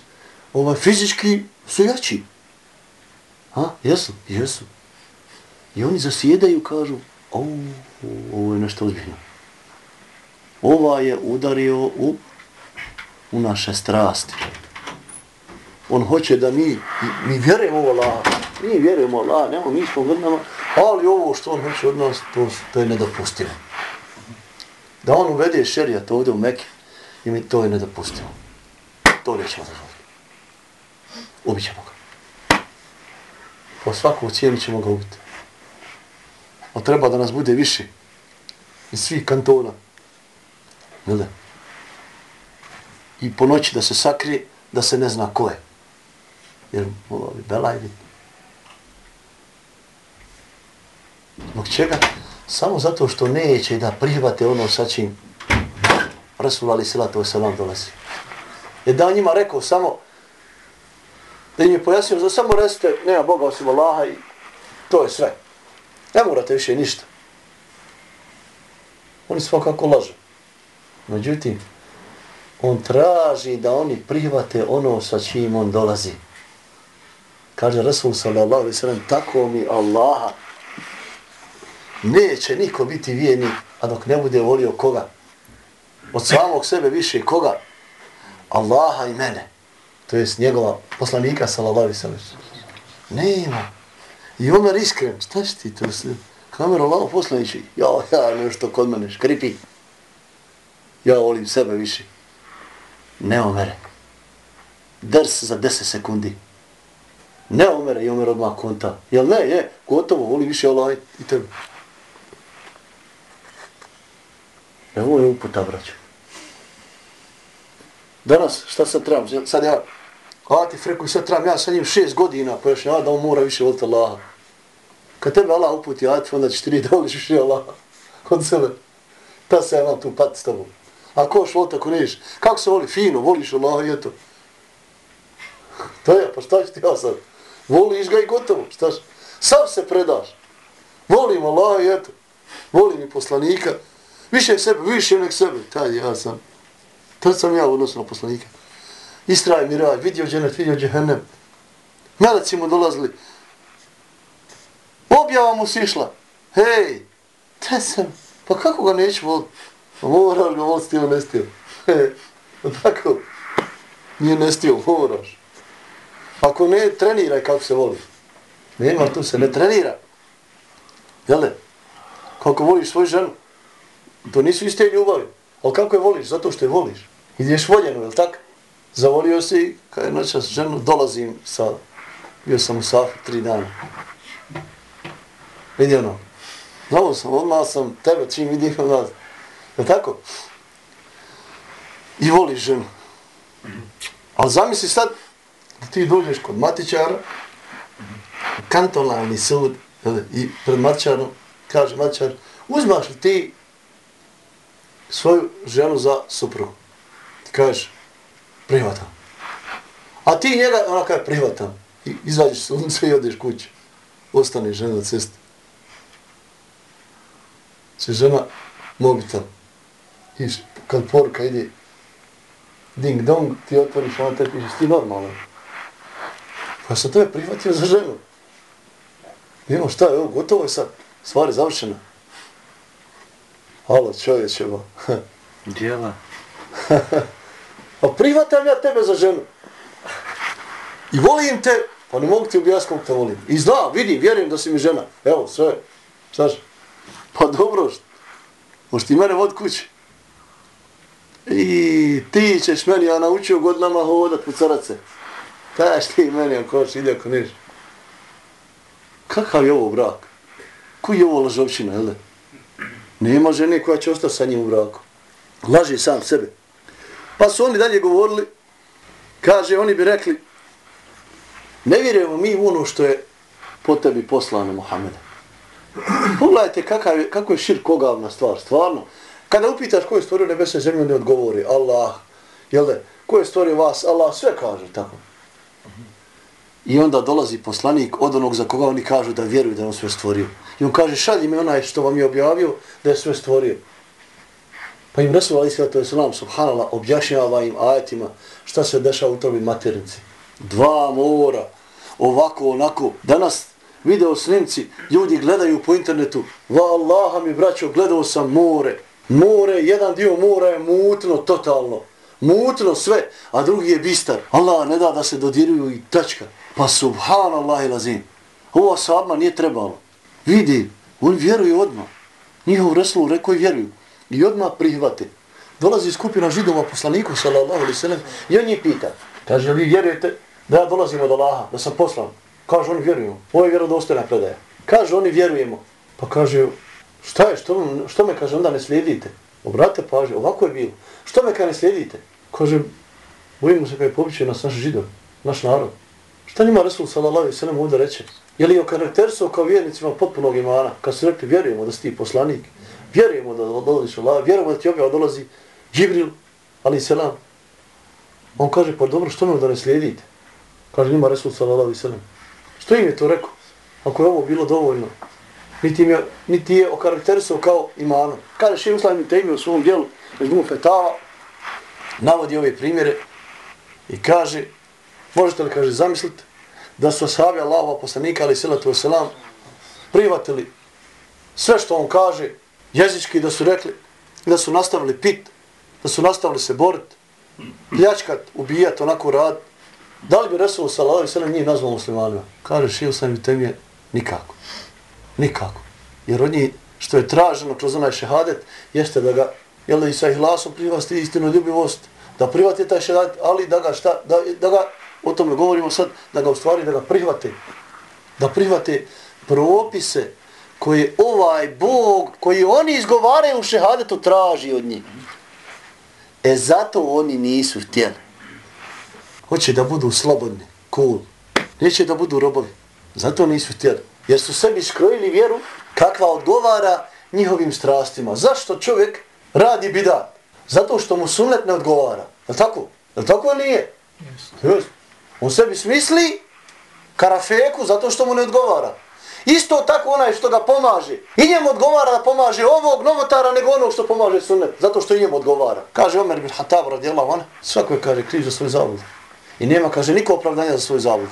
ovaj, fizički su jači. Ha? Jesu? Jesu. I oni zasjedaju kažu, o, ovo je nešto ozbiljno. Ova je udario u, u naše strasti. On hoće da mi, mi vjerujemo u Allah. Mi vjerujemo u Allah, nemo, mi smo godinama, ali ovo što on hoće od nas, to, to je nedopustivo. Da on uvede šerijat ovdje u Mekke, I mi to je nedopustivo. To nećemo dozvoliti. Ubit ga. Po svaku cijenu ćemo ga ubiti. A treba da nas bude više. Iz svih kantona. Jel I po noći da se sakrije, da se ne zna ko je. Jer ovo bi belaj i Zbog čega? Samo zato što neće da prihvate ono sa čim Rasul ali salatu wasalam dolazi. Je da njima rekao samo, da im je pojasnio, da samo recite, nema Boga osim Allaha i to je sve. Ne morate više ništa. Oni svakako lažu. Međutim, on traži da oni prihvate ono sa čim on dolazi. Kaže Rasul sallallahu alaihi sallam, tako mi Allaha neće niko biti vijenik, a dok ne bude volio koga? od samog sebe više koga? Allaha i mene. To jest njegova poslanika, sallallahu alaihi sallam. Nema. I Omer iskren, šta će ti to sve? Kamer Allah poslanići, ja, ja, nešto kod mene, škripi. Ja volim sebe više. Ne Omere. Drs za 10 sekundi. Ne Omere i Omer odmah konta. Jel ne, je, gotovo, voli više Allah i tebe. Evo je uputa, braću. Danas, šta sad trebam? Sad ja, a ti freku, sad trebam, ja sa njim šest godina, pa još da on mora više voliti Allaha. Kad tebe Allah uputi, a ti onda ćeš ti da voliš više Allaha. Od sebe. Pa se ja vam tu pati s tobom. A ko šlo tako neš? Kako se voli? Fino, voliš Allah i eto. To je, pa šta ću ti ja sad? Voliš ga i gotovo, šta Sam se predaš. Volim Allah i eto. Volim i poslanika. Više sebe, više nek sebe. Taj ja sam. To sam ja odnosno poslanika. Istraj mi raj, vidio dženet, vidio džehennem. Meleci mu dolazili. Objava mu sišla. Hej, te sam. Pa kako ga neću voliti? Pa moraš ga voliti, ne stio. Tako. Nije ne stio, moraš. Ako ne, treniraj kako se voli. Nema tu se, ne trenira. Jele? Kako voliš svoju ženu? To nisu iste ljubavi. Ali kako je voliš? Zato što je voliš. Ideš voljeno, jel tako? tak? Zavolio si, kada je noćas ženu, dolazim sa, bio sam u Safi tri dana. Vidio ono, znao sam, odmah sam tebe čim vidim odmah. Je tako? I voliš ženu. Ali zamisli sad da ti dođeš kod matičara, kantonalni sud, i pred matičarom, kaže matičar, uzmaš li ti svoju ženu za suprugu? Ti kažeš, prihvatam. A ti njega, ona kaže, prihvatam. I izađeš sunce i odeš kući. Ostane žena na cesti. Se žena mobitel. I kad poruka ide ding dong, ti otvoriš, ona te piše, ti normalno. Pa sam tebe prihvatio za ženu. Nemo šta, evo, gotovo je sad. Stvar je završena. Halo, čovječe, ba. Dijela. pa prihvatam ja tebe za ženu. I volim te, pa ne mogu ti objasniti kako te volim. I zna, vidi, vjerujem da si mi žena. Evo, sve. Znaš? Pa dobro, što? Možeš ti mene vod kući? I ti ćeš meni, ja naučio godinama hodat po carace. Daš ti meni, ako hoš, ide ako neš. Kakav je ovo brak? Koji je ovo lažovčina, jel da? Nema žene koja će ostati sa njim u braku. Laži sam sebe. Pa su oni dalje govorili, kaže, oni bi rekli, ne vjerujemo mi u ono što je po tebi poslano Mohameda. Pogledajte kakav je, kako je širk ogavna stvar, stvarno. Kada upitaš ko je stvorio i zemlje, ne odgovori Allah, jel da? Ko je stvorio vas? Allah sve kaže tako. I onda dolazi poslanik od onog za koga oni kažu da vjeruju da je on sve stvorio. I on kaže, šalji me onaj što vam je objavio da je sve stvorio. Pa im Resul Ali Sveta Islam, subhanallah, objašnjava im ajetima šta se dešava u tobi maternici. Dva mora, ovako, onako. Danas video snimci, ljudi gledaju po internetu, va Allaha mi braćo, gledao sam more. More, jedan dio mora je mutno, totalno. Mutno sve, a drugi je bistar. Allah ne da da se dodiruju i tačka. Pa subhanallah i lazim. Ovo sabma nije trebalo. Vidi, on vjeruju odmah. Njihov Resul rekao i vjeruju. I odmah prihvate. Dolazi skupina židova poslaniku, sallallahu alaihi sallam, i on njih pita. Kaže, vi vjerujete da ja dolazim od Allaha, da sam poslan? Kaže, oni vjeruju. Ovo je vjerodostojna predaja. Kaže, oni vjerujemo. Pa kaže, šta je, što, što me, kaže, onda ne slijedite? Obrate pažnje, ovako je bilo. Što me, kaže, ne slijedite? Kaže, bojimo se kaj pobiće nas naš židov, naš narod. Šta njima Resul sallallahu alaihi sallam ovdje reče? Je li okarakterisao kao vjernicima potpunog imana? Kad su rekli, vjerujemo da si ti poslanik, vjerujemo da dolaziš Allah, vjerujemo da ti objava dolazi Džibril, ali selam. On kaže, pa dobro, što me da ne slijedite? Kaže njima Resul sallallahu alaihi sallam. Što im je to rekao? Ako je ovo bilo dovoljno, niti, im je, niti je okarakterisao kao imanom. Kaže še uslavim te u svom dijelu, Međumu Fetava, navodi ove primjere i kaže, možete li, kaže, zamisliti da su sahabi Allahova poslanika, ali salatu wasalam, privatili sve što on kaže, jezički da su rekli, da su nastavili pit, da su nastavili se boriti, pljačkat, ubijat, onako rad, da li bi Resul sallallahu alaihi sallam njih nazvao muslimanima? Kaže, šio sam i temije, nikako. Nikako. Jer od njih, što je traženo kroz onaj šehadet, jeste da ga, jel da i sa ihlasom privasti istinu ljubivost, da privati taj šehadet, ali da ga šta, da, da ga, o tome govorimo sad, da ga u stvari, da ga prihvate. Da prihvate propise koje ovaj Bog, koji oni izgovaraju u šehadetu, traži od njih. E zato oni nisu htjeli. Hoće da budu slobodni, cool. Neće da budu robovi. Zato nisu htjeli. Jer su sebi skrojili vjeru kakva odgovara njihovim strastima. Zašto čovjek radi bidat? Zato što mu sunnet ne odgovara. Je tako? Je tako ili nije? Yes. On sebi smisli karafeku zato što mu ne odgovara. Isto tako onaj što ga pomaže. I njemu odgovara da pomaže ovog novotara nego onog što pomaže sunnet. Zato što i njemu odgovara. Kaže Omer bin Hatab radijallahu anhu. Svako je kaže križ za svoj zavod. I nema kaže niko opravdanja za svoj zavod.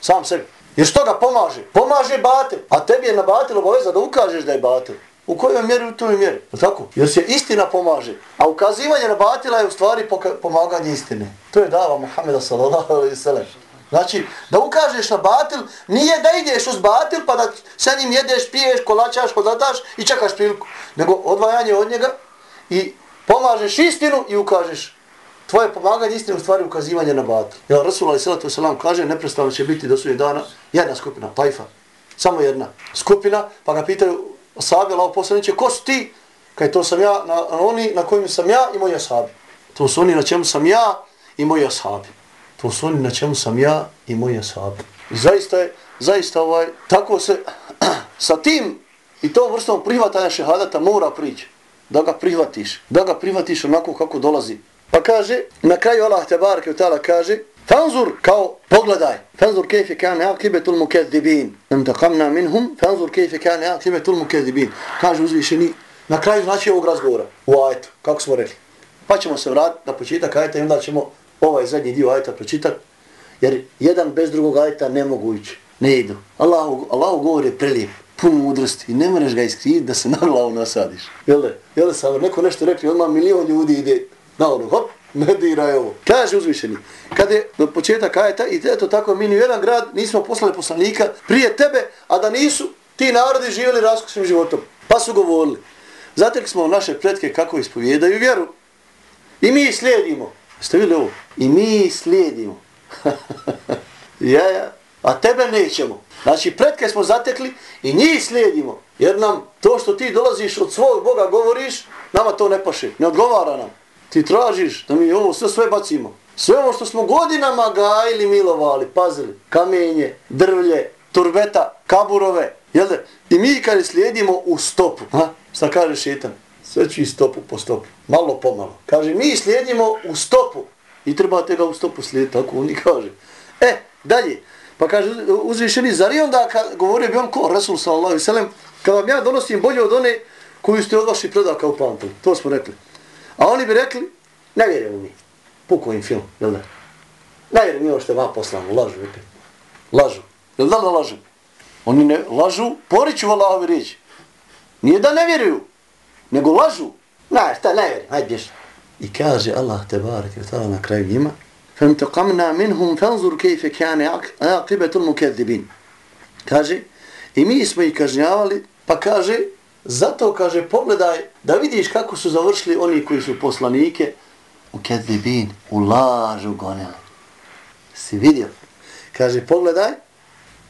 Sam sebi. Jer što ga pomaže? Pomaže batil. A tebi je na batil obaveza da ukažeš da je batil. U kojoj mjeri u toj mjeri? Je tako? Jer se istina pomaže. A ukazivanje na batila je u stvari pomaganje istine. To je dava Muhammeda sallallahu alaihi sallam. Znači, da ukažeš na batil, nije da ideš uz batil pa da sa njim jedeš, piješ, kolačaš, hodataš i čekaš priliku. Nego odvajanje od njega i pomažeš istinu i ukažeš. Tvoje pomaganje istinu u stvari ukazivanje na batu. Jer Rasul alaih sallatu selam kaže, neprestano će biti do suje dana jedna skupina, tajfa. samo jedna skupina, pa ga pitaju sahabi, lao poslaniće, ko su ti? Kaj to sam ja, na, na oni na kojim sam ja i moji ashabi. To su oni na čemu sam ja i moji ashabi. To su oni na čemu sam ja i moji ashabi. I zaista je, zaista ovaj, tako se, sa tim i tom vrstom prihvatanja šehadata mora prići. Da ga prihvatiš, da ga prihvatiš onako kako dolazi. Pa kaže, na kraju Allah te barke u tala kaže, Fanzur kao pogledaj. Fanzur kejfe kane akibetul mukeddibin. Nam minhum. Fanzur kejfe kane akibetul mukeddibin. Kaže uzvišeni na kraju znači ovog razgovora u ajetu, kako smo rekli. Pa ćemo se vratiti na početak ajeta i onda ćemo ovaj zadnji dio ajeta pročitati. Jer jedan bez drugog ajeta ne mogu ići. Ne idu. Allahu, Allahu govor je prelijep, pun mudrosti i ne možeš ga iskriti da se na glavu nasadiš. Jel da? Jel da sam neko nešto rekli, odmah milion ljudi ide na ono, hop, ne diraj ovo. Kaže uzvišeni, kada je do početak ajeta i eto tako mi ni u jedan grad nismo poslali poslanika prije tebe, a da nisu ti narodi živjeli raskošnim životom. Pa su govorili, zatekli smo naše pretke kako ispovjedaju vjeru i mi slijedimo. Jeste vidjeli ovo? I mi slijedimo. ja, ja. A tebe nećemo. Znači, pretke smo zatekli i njih slijedimo. Jer nam to što ti dolaziš od svog Boga govoriš, nama to ne paše. Ne odgovara nam. Ti tražiš da mi ovo sve sve bacimo. Sve ovo što smo godinama gajili, milovali, pazili. Kamenje, drvlje, turbeta, kaburove. Jel da? I mi kad slijedimo u stopu. Ha? Šta kaže šetan? Sve ću i stopu po stopu. Malo po malo. Kaže, mi slijedimo u stopu. I trebate ga u stopu slijediti, tako oni kaže. E, dalje. Pa kaže, uzvišeni, zar i onda kad govorio bi on ko, Rasul sallallahu alaihi sallam, kad vam ja donosim bolje od one koju ste od vaših predaka upamtili. To smo rekli. A oni bi rekli, ne vjerujemo mi. Puko im film, jel da? Ne vjerujemo mi ovo što je vam poslano, lažu opet. Lažu. Jel da da lažu? Oni ne lažu, poriću Allahovi riječi. Nije da ne vjeruju, nego lažu. Ne, šta ne vjerujem, hajde bješ. I kaže Allah te barek je tala na kraju njima, فَمْتَقَمْنَا مِنْهُمْ فَنْزُرْ كَيْفَ كَانَ عَقِبَةُ الْمُكَذِّبِينَ Kaže, i mi smo ih kažnjavali, pa kaže, Zato kaže, pogledaj da vidiš kako su završili oni koji su poslanike u kedibin, u lažu gonili. Si vidio? Kaže, pogledaj,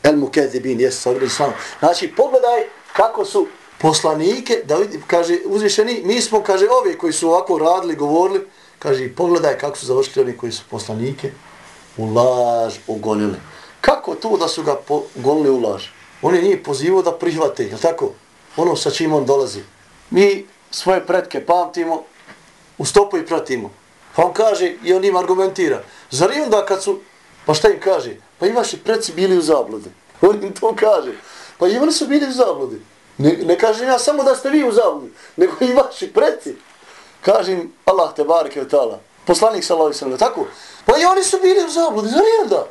el mu kedibin, jesu sa islam. Znači, pogledaj kako su poslanike, da vidi, kaže, uzvišeni, mi smo, kaže, ovi koji su ovako radili, govorili, kaže, pogledaj kako su završili oni koji su poslanike u laž ugonili. Kako to da su ga gonili u laž? On je nije pozivao da prihvate, je tako? Ono sa čim on dolazi. Mi svoje pretke pamtimo, u stopu i pratimo. Pa on kaže, i on im argumentira, zar i onda kad su, pa šta im kaže? Pa i vaši preci bili u zabludi. On im to kaže. Pa i oni su bili u zabludi. Ne, ne kažem ja samo da ste vi u zabludi, nego i vaši preci. Kažem, Allah te barke od tala. Poslanik sa Allahi sallam, tako? Pa i oni su bili u zabludi, zar i onda?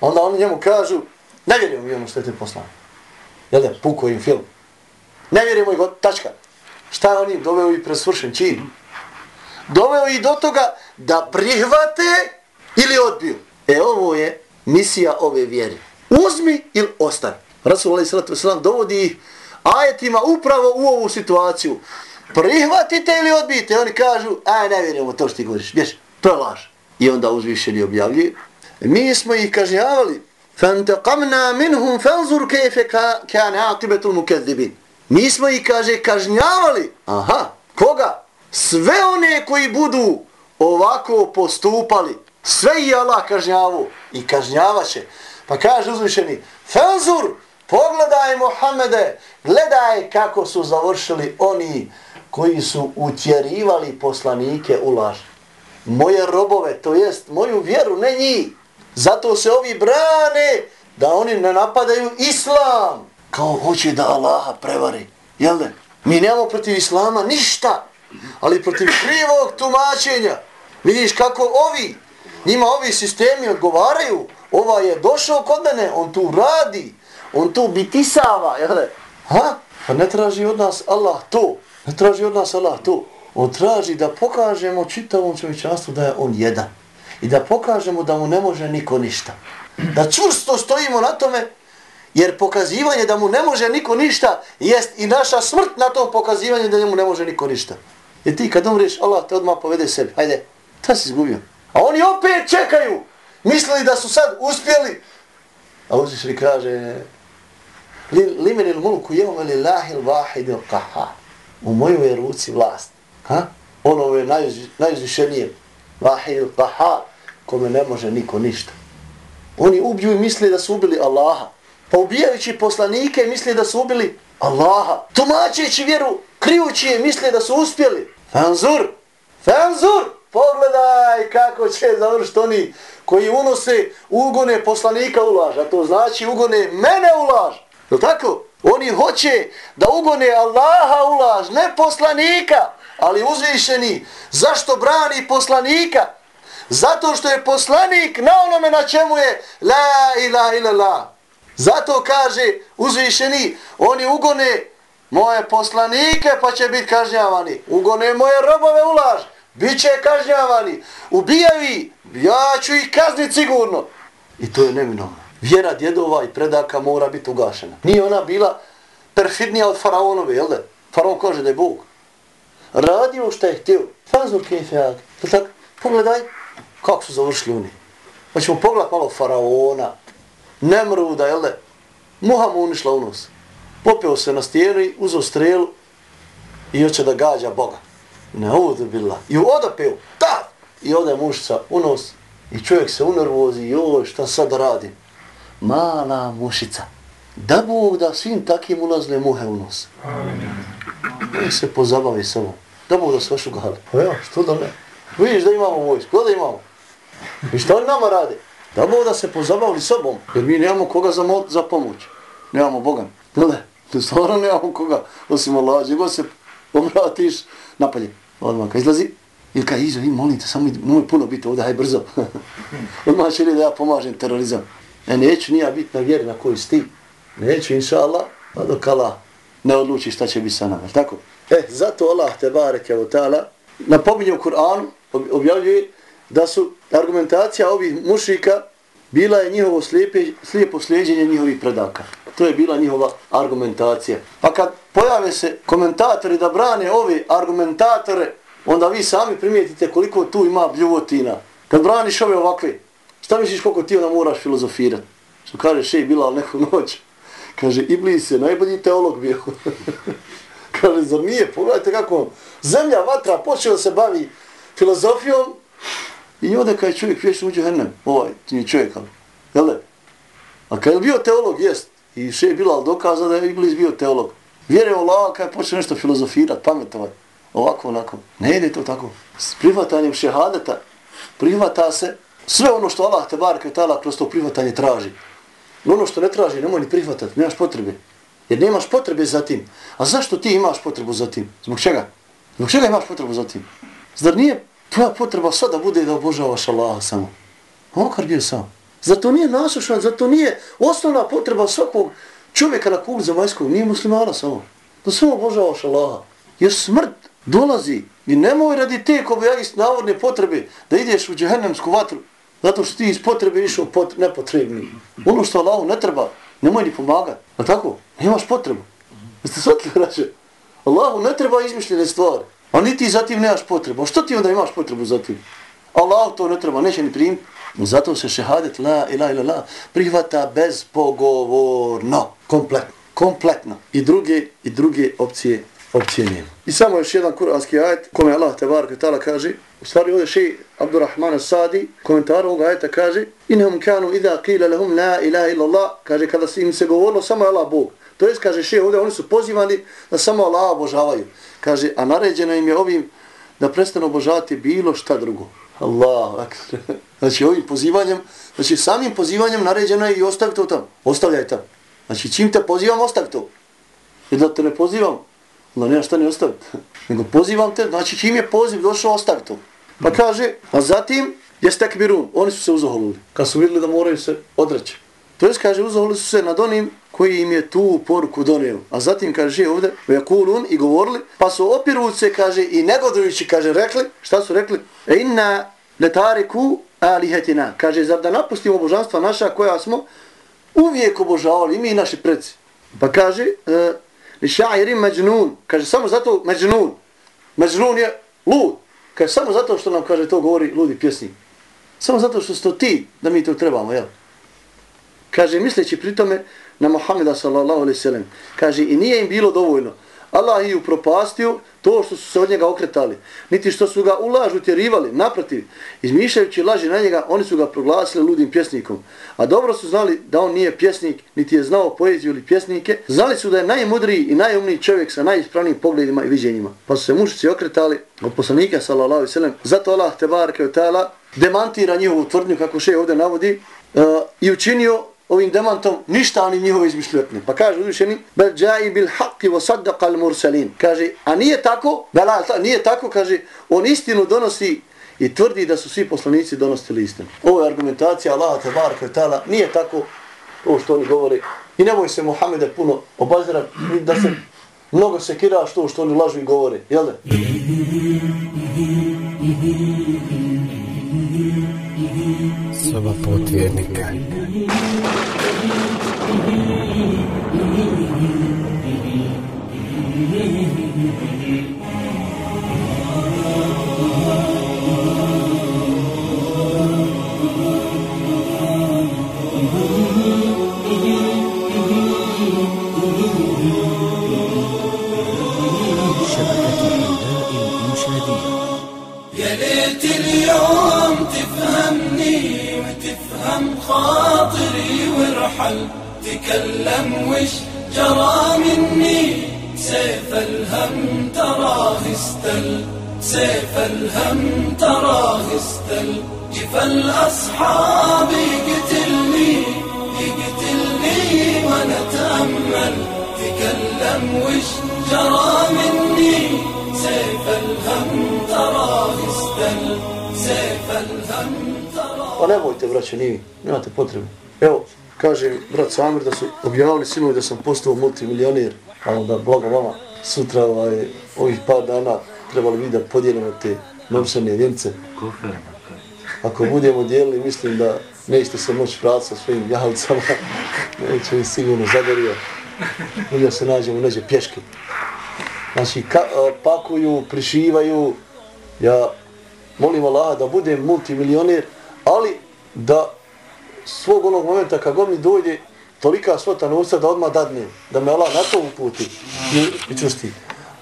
Onda oni njemu kažu, ne vjerujem mi ono što je te poslanik. Jel da, puko im film. Ne vjerujemo ih, tačka. Šta je on im doveo i presvršen čin? Doveo i do toga da prihvate ili odbiju. E ovo je misija ove vjere. Uzmi ili ostani. Rasul alaih sallatu wasalam dovodi ih ajetima upravo u ovu situaciju. Prihvatite ili odbijite. Oni kažu, aj ne vjerujemo to što ti govoriš. Bješ, to je laž. I onda uzvišeni objavljuje. Mi smo ih kažnjavali. فَانْتَقَمْنَا مِنْهُمْ فَانْزُرْ كَيْفَ كَانَ عَقِبَةُ الْمُكَذِّبِينَ Mi smo ih, kaže, kažnjavali. Aha, koga? Sve one koji budu ovako postupali. Sve i Allah kažnjavu. I kažnjavaće. Pa kaže uzvišeni, Fenzur, pogledaj Mohamede, gledaj kako su završili oni koji su utjerivali poslanike u laž. Moje robove, to jest moju vjeru, ne njih. Zato se ovi brane da oni ne napadaju islam kao hoće da Allaha prevari. Jel ne? Mi nemamo protiv Islama ništa, ali protiv krivog tumačenja. Vidiš kako ovi, njima ovi sistemi odgovaraju. Ova je došao kod mene, on tu radi, on tu bitisava, jel ne? Ha? Pa ne traži od nas Allah to. Ne traži od nas Allah to. On traži da pokažemo čitavom čovječanstvu da je on jedan. I da pokažemo da mu ne može niko ništa. Da čvrsto stojimo na tome Jer pokazivanje da mu ne može niko ništa jest i naša smrt na to pokazivanje da njemu ne može niko ništa. Jer ti kad umriš, Allah te odmah povede sebi. Hajde, ta si izgubio. A oni opet čekaju. Mislili da su sad uspjeli. A uzviš li kaže, limen il mulku jevme li lahil vahid il kaha. U mojoj je ruci vlast. Ha? Ono je najuzvišenije. Vahid il kaha. Kome ne može niko ništa. Oni ubiju i misle da su ubili Allaha. Pa ubijajući poslanike misle da su ubili Allaha. Tumačeći vjeru, krijući je, misle da su uspjeli. Fanzur! Fanzur! Pogledaj kako će završiti oni koji unose ugone poslanika ulaž. A to znači ugone mene ulaž. Je tako? Oni hoće da ugone Allaha ulaž, ne poslanika. Ali uzvišeni, zašto brani poslanika? Zato što je poslanik na onome na čemu je la ilaha illallah. Zato kaže uzvišeni, oni ugone moje poslanike pa će biti kažnjavani. Ugone moje robove ulaž, bit će kažnjavani. Ubijaju ja ću ih kazniti sigurno. I to je neminovno. Vjera djedova i predaka mora biti ugašena. Nije ona bila perfidnija od faraonove, jel da? Faraon kaže da je Bog. Radio što je htio. Fazur kefijak. Tako, pogledaj kako su završili oni. Pa ćemo pogledati malo faraona, Nemruda, jel da? Muha mu unišla u nos. Popeo se na stijenu i uzao strelu i hoće da gađa Boga. Ne ovdje bila. I odapeo, ta! I ode mušica u nos i čovjek se unervozi, joj, šta sad radi? Mala mušica. Da Bog da svim takim ulazne muhe u nos. I se pozabavi samo. Da Bog da sve šugali. Pa ja, što da ne? Vidiš da imamo vojsku, da imamo? I šta oni nama rade? Da Bog da se pozabavili sobom, jer mi nemamo koga za, za pomoć. Nemamo Boga. Ne, ne, stvarno nemamo koga, osim Allah. Gdje se obratiš, napalje. Odmah, kad izlazi, ili kad izo, i molim te, samo nemoj puno biti ovdje, haj brzo. Odmah će li da ja pomažem terorizam. E, neću nija biti na vjeri na koju sti. Neću, inša Allah, pa dok Allah ne odluči šta će biti sa nama. Tako? E, zato Allah te bareke u ta'ala napominje u Kur'anu, objavljuje da su argumentacija ovih mušika bila je njihovo slijepe, slijepo slijedjenje njihovih predaka. To je bila njihova argumentacija. Pa kad pojave se komentatori da brane ove argumentatore, onda vi sami primijetite koliko tu ima bljuvotina. Kad braniš ove ovakve, šta misliš koliko ti onda moraš filozofirati? Što kaže šej Bilal neku noć. Kaže, Iblis je najbolji teolog bio. kaže, zar nije? Pogledajte kako zemlja, vatra, počeo se bavi filozofijom, I onda kada je čovjek vješno u džehennem, ovaj, ti nije čovjek, ali, jel? A kada je bio teolog, jest, i še je Bilal dokaza da je Iblis bio teolog. Vjere u Allah, kada je počeo nešto filozofirat, pametovat, ovako, onako. Ne ide to tako. S prihvatanjem šehadeta prihvata se sve ono što Allah te bar kvetala kroz to prihvatanje traži. Ono što ne traži, nemoj ni prihvatati, nemaš potrebe. Jer nemaš potrebe za tim. A zašto ti imaš potrebu za tim? Zbog čega? Zbog čega imaš potrebu za tim? Zar nije tvoja potreba sada bude da obožavaš Allaha samo. Makar bio sam. Zato nije nasušan, zato nije osnovna potreba svakog čovjeka na kugli zemaljskog, nije muslimana samo. Da samo obožavaš Allaha. Jer smrt dolazi i nemoj radi te ko bi iz navodne potrebe da ideš u džehennemsku vatru zato što ti iz potrebe išao pot, nepotrebni. Ono što Allahu ne treba, nemoj ni pomagati. A tako? Nemaš potrebu. Jeste shvatili, rače? Allahu ne treba izmišljene stvari. A niti za tim nemaš potrebu. Što ti onda imaš potrebu za tim? Allah to ne treba, neće ni primiti. Zato se šehadet la ila ila la prihvata bezpogovorno. Kompletno. Kompletno. I druge, i druge opcije opcije nema. I samo još jedan kuranski ajet, kome Allah te barke tala kaže, u stvari ovdje še Abdurrahman Sadi, komentar ovog ajeta kaže, inhum kanu idha qila lahum la ilaha illa Allah, kaže kada im se govorilo samo Allah Bog. To jest, kaže še ovdje, oni su pozivani da samo Allah obožavaju. Kaže, a naređeno im je ovim da prestanu obožavati bilo šta drugo. Allah, znači ovim pozivanjem, znači samim pozivanjem naređeno je i ostavi to tamo. Ostavljaj tamo. Znači čim te pozivam, ostavi to. Jer da te ne pozivam, onda nema šta ne ostaviti. Nego pozivam te, znači čim je poziv došao, ostavi to. Pa kaže, a zatim jestekbirun, oni su se uzoholili. Kad su vidjeli da moraju se odreći. To je, kaže, uzoholili su se nad onim koji im je tu poruku donio. A zatim kaže ovdje, vekulun i govorili, pa su opiruce, kaže, i negodujući, kaže, rekli, šta su rekli? E inna letariku alihetina. Kaže, zar da napustimo božanstva naša koja smo uvijek obožavali, mi i naši preci. Pa kaže, e, li šairi međnun, kaže, samo zato međnun. Međnun je lud. Kaže, samo zato što nam, kaže, to govori ludi pjesnik. Samo zato što sto ti, da mi to trebamo, jel? Kaže, misleći pri tome, na Muhammeda sallallahu alaihi sallam. Kaže, i nije im bilo dovoljno. Allah ih upropastio to što su se od njega okretali, niti što su ga ulažu tjerivali, naprotiv, izmišljajući laži na njega, oni su ga proglasili ludim pjesnikom. A dobro su znali da on nije pjesnik, niti je znao poeziju ili pjesnike, znali su da je najmudriji i najumniji čovjek sa najispravnijim pogledima i viđenjima. Pa su se mušici okretali od poslanika, sallallahu alaihi sallam, zato Allah, te barake od demantira njihovu tvrdnju, kako še ovdje navodi, uh, i učinio ovim demantom ništa oni njihove izmišljotne. Pa kaže uzvišeni, bel džai bil haqqi wa saddaqa al mursalin. Kaže, a nije tako, bela, nije tako, kaže, on istinu donosi i tvrdi da su svi poslanici donosili istinu. Ovo je argumentacija Allaha te baraka ta'ala, nije tako ovo što oni govore. I nemoj se Muhammede puno obazirati, da se mnogo sekira što što oni lažu i govore, jel da? Osoba potvjernika. شبكة الإنشادية يا ليت اليوم خاطري وارحل تكلم وش جرى مني؟ سيف الهم تراه استل سيف الهم تراه استل جف الأصحاب يقتلني يقتلني وأنا تأمل تكلم وش جرى مني؟ سيف الهم تراه استل سيف الهم Pa nemojte, braće, nije, nemate potrebe. Evo, kaže brat Samir da su objavili sinovi da sam postao multimilioner, a onda, blago vama, sutra, ovaj, ovih par dana, trebali vi da podijelimo te novčane vjence. Ako budemo dijelili, mislim da nećete se moći vrati sa svojim jahalcama, neće mi sigurno zagorio. Ili se nađemo neđe pješke. Znači, ka, a, pakuju, prišivaju, ja molim Allah da budem multimilioner, ali da svog onog momenta kad god mi dođe tolika svota novca da odmah dadnem, da me Allah na to uputi i, i čusti.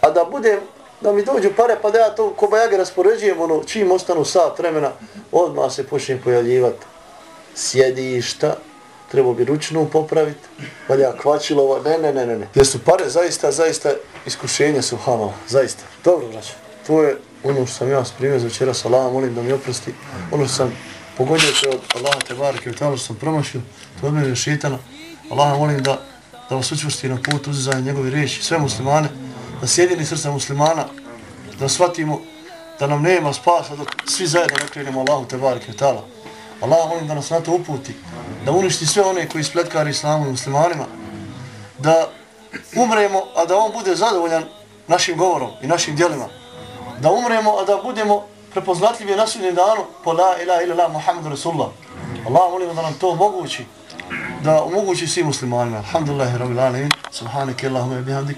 A da budem, da mi dođu pare pa da ja to kobajage raspoređujem, ono, čim ostanu sat vremena, odmah se počnem pojavljivati sjedišta, treba bi ručnu popraviti, valja kvačilova, ne, ne, ne, ne, ne. Jer su pare zaista, zaista iskušenje su hamala, zaista. Dobro, braće, to je ono što sam ja primio za večera salam, molim da mi oprosti. Ono što sam pogodio se od Allaha te barke, od što sam promašio, to mi mene je šitano. Allaha molim da, da vas učvrsti na put uzizanje njegove riječi, sve muslimane, da sjedini srca muslimana, da shvatimo da nam nema spasa dok svi zajedno ne krenemo Allahu te barke, tala. Allah molim da nas na to uputi, da uništi sve one koji spletkari islamu i muslimanima, da umremo, a da on bude zadovoljan našim govorom i našim djelima. Da umremo, a da budemo prepoznatljivi na sudnjem danu po la ilaha ila la Muhammedu Rasulullah. Allah molim da nam to omogući, da omogući svim muslimanima. Alhamdulillahi rabbil alamin, subhanike Allahumma bihamdik,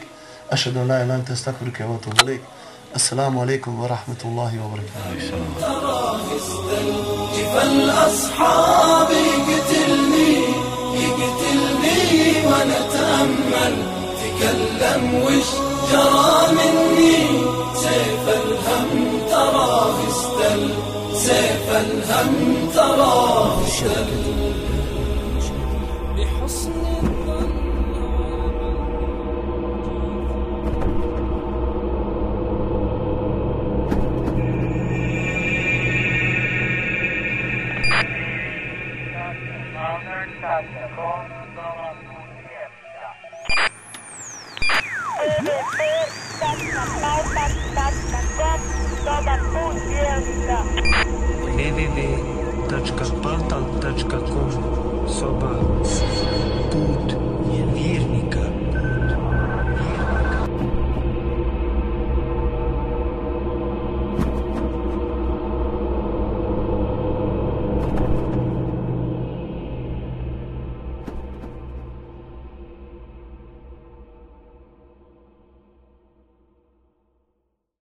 ašhadu la ilaha anta astaghfiruka wa atubu ilaik. السلام عليكم ورحمة الله وبركاته جف الأصحاب يقتلني يقتلني ونتأمل تكلم وش جرى مني سيف الهم ترى في استل سيفا هم ترى في بحسن الظن. That's the www.portal.com Soba. Put je vjerni.